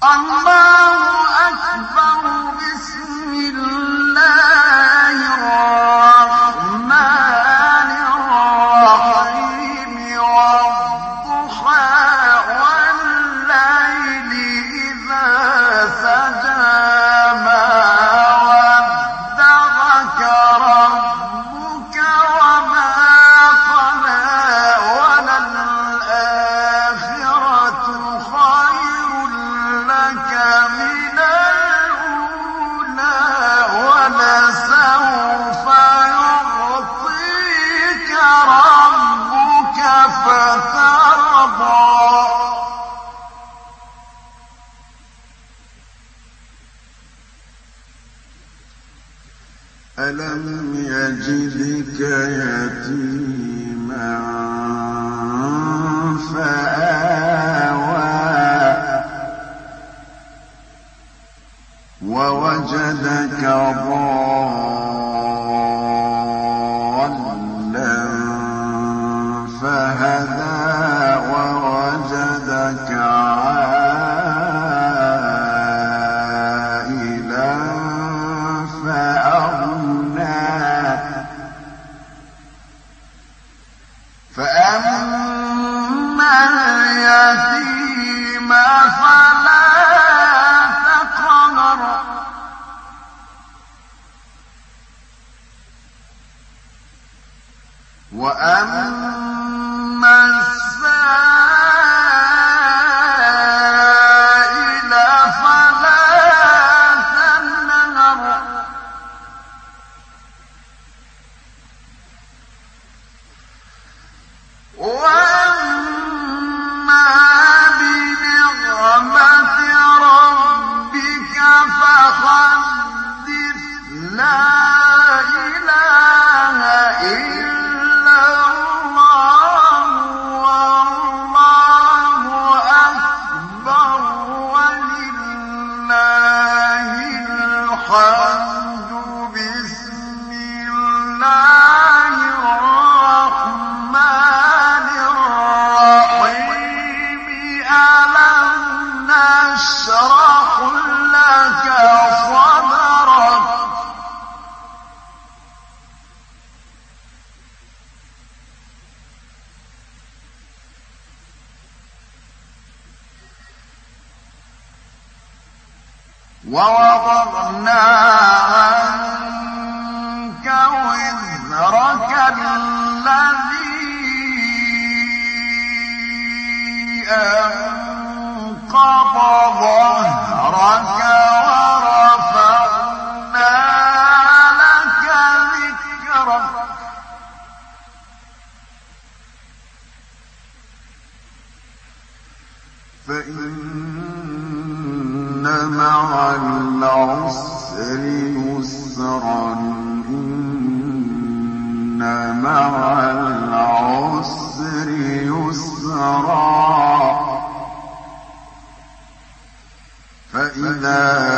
On. ألم يجدك يتيما فآوى ووجدك ضالا وأما اليتيم فلا تقهر. بسم الله الرحمن الرحيم. ألم نشرح ووضعنا عنك وزرك الذي أنقض ظهرك ورفعنا لك ذكرك. فإن إِنَّ مَعَ الْعُسْرِ يُسْرًا إِنَّ مَعَ الْعُسْرِ يُسْرًا. فَإِذَا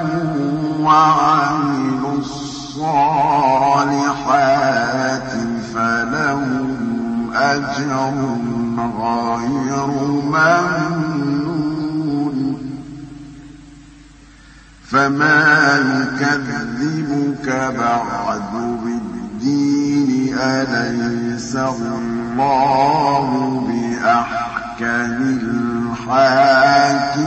وَعَمِلُوا الصَّالِحَاتِ فَلَهُمْ أَجْرٌ غَيْرُ مَمْنُونٍ. فَمَا يُكَذِّبُكَ بَعْدُ بِالدِّينِ أَلَيْسَ اللَّهُ بِأَحْكَمِ الْحَاكِمِينَ